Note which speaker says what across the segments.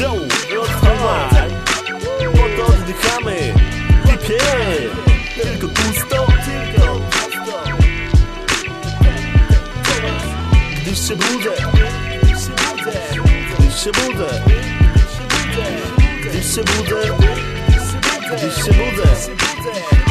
Speaker 1: Yo, rozchowaj Po to oddychamy Hipie Tylko pusto Tylko pusto. Gdyś się budzę. Gdyś się budzę. Gdyś się budzę. Gdyś się budzę Gdyś się budzę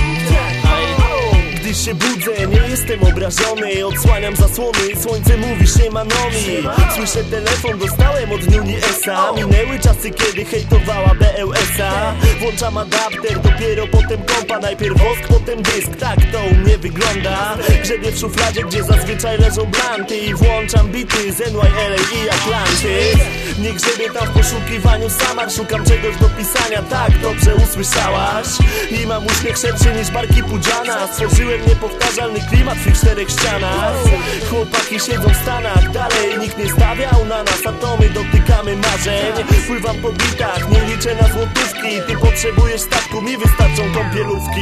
Speaker 1: się budzę, nie jestem obrażony. Odsłaniam zasłony, słońce mówisz nie ma nomi. Słyszę telefon, dostałem od Nuni Esa Minęły czasy, kiedy hejtowała BLS-a Włączam adapter, dopiero potem kompa. Najpierw wosk, potem dysk, tak to u mnie wygląda. Grzebię w szufladzie, gdzie zazwyczaj leżą blanty. I włączam bity z NYLA i Atlanty. Nie grzebię tam w poszukiwaniu samar Szukam czegoś do pisania, tak dobrze usłyszałaś. I mam uśmiech szerszy niż barki Pudziana. Stworzyłem niepowtarzalny klimat w tych czterech ścianach. Chłopaki siedzą w Stanach, dalej nikt nie stawiał na nas A dotykamy marzeń. Pływam po bitach, nie liczę na złotówki. Ty potrzebujesz statku, mi wystarczą kąpielówki.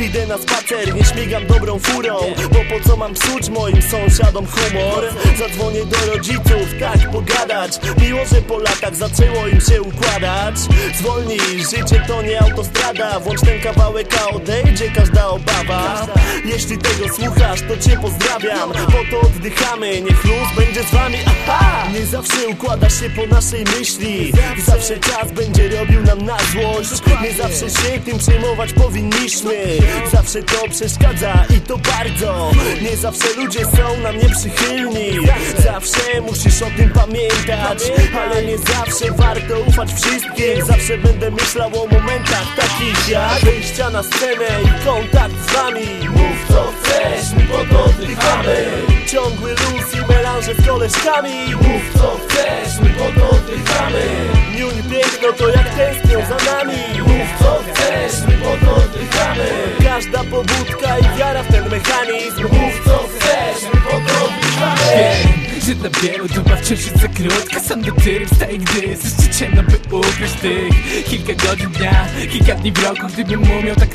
Speaker 1: Idę na spacer, nie śmigam dobrą furą Bo po co mam psuć moim sąsiadom humor? Zadzwonię do rodziców, tak pogadać. Miło, że po latach zaczęło im się układać. Zwolnij, życie to nie autostrada. Włącz ten kawałek, a odejdzie każda obawa jeśli tego słuchasz, to cię pozdrawiam. Po to oddychamy, niech luz będzie z wami. Aha! Nie zawsze układa się po naszej myśli. Zawsze czas będzie robił nam na złość. Nie zawsze się tym przejmować powinniśmy. Zawsze to przeszkadza i to bardzo. Nie zawsze ludzie są nam nieprzychylni. Zawsze musisz o tym pamiętać. Ale nie zawsze warto ufać wszystkim. Zawsze będę myślał o momentach takich jak Wyjścia na scenę i kontakt z wami
Speaker 2: co chcesz, my po to oddychamy
Speaker 1: Ciągły luz i melanże z koleżkami.
Speaker 2: Mów co chcesz, my po to oddychamy
Speaker 1: Niuni piękno to jak tęsknią za nami.
Speaker 2: Mów co chcesz, my po to oddychamy
Speaker 1: Każda pobudka i wiara w ten mechanizm
Speaker 3: Dla wielu doba wciąż za krótka. Sam do tyry wstaje, gdy jest jeszcze ciemno, by ukraść tych Kilka godzin dnia, kilka dni w roku Gdybym umiał tak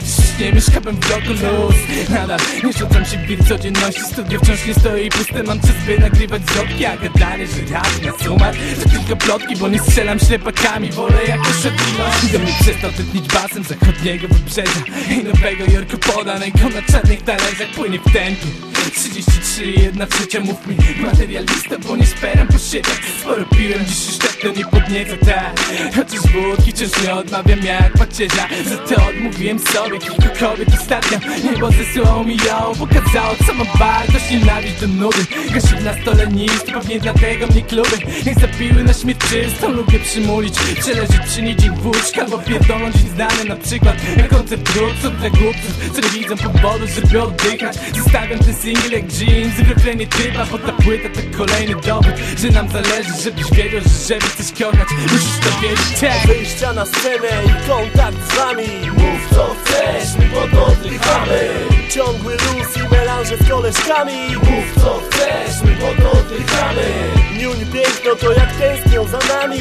Speaker 3: dziś nie mieszkałbym w bloku luz. Nadal nie rzucam się w codzienności. Studio wciąż nie stoi puste, mam czas by nagrywać zwrotki A gadanie, że rad na sumar. To tylko plotki, bo nie strzelam ślepakami. Wolę jakoś odwinąć Gdy mi przestał tętnić basem zachodniego wybrzeża I nowego Jorku podanego na czarnych talerzach. Płynie w tempie 33, jedna trzecia mów mi Materialista, bo nie speram po szytach Sporo piłem, dziś już tak nie podnieca tak. Chociaż wódki wciąż nie odmawiam jak pacierza. Za to odmówiłem sobie kilku kobiet ostatnio. Niebo zesłało mi ją, pokazało co ma wartość Nienawiść do nudy, gasił na stole nic pewnie dlatego mnie kluby Jak zapiły na śmierć czystą Lubię przymulić, przeleżeć przy niej dzień wódź Albo pierdoląć dzień znany na przykład Na koncert grudców dla głupców Co nie widzą powodu, żeby oddychać. Zostawiam ten single jak jeans W refrenie typa, bo ta płyta to kolejny dowód Że nam zależy, żebyś wiedział, że żeby coś kochać Musisz to wiedzieć, tak
Speaker 1: Wyjścia na scenę i kontakt z wami.
Speaker 2: Mów co chcesz, my po to oddychamy
Speaker 1: Ciągły luz i melanże z koleżkami.
Speaker 2: Mów co chcesz, my po to oddychamy
Speaker 1: Niuni piękno to jak tęsknią za nami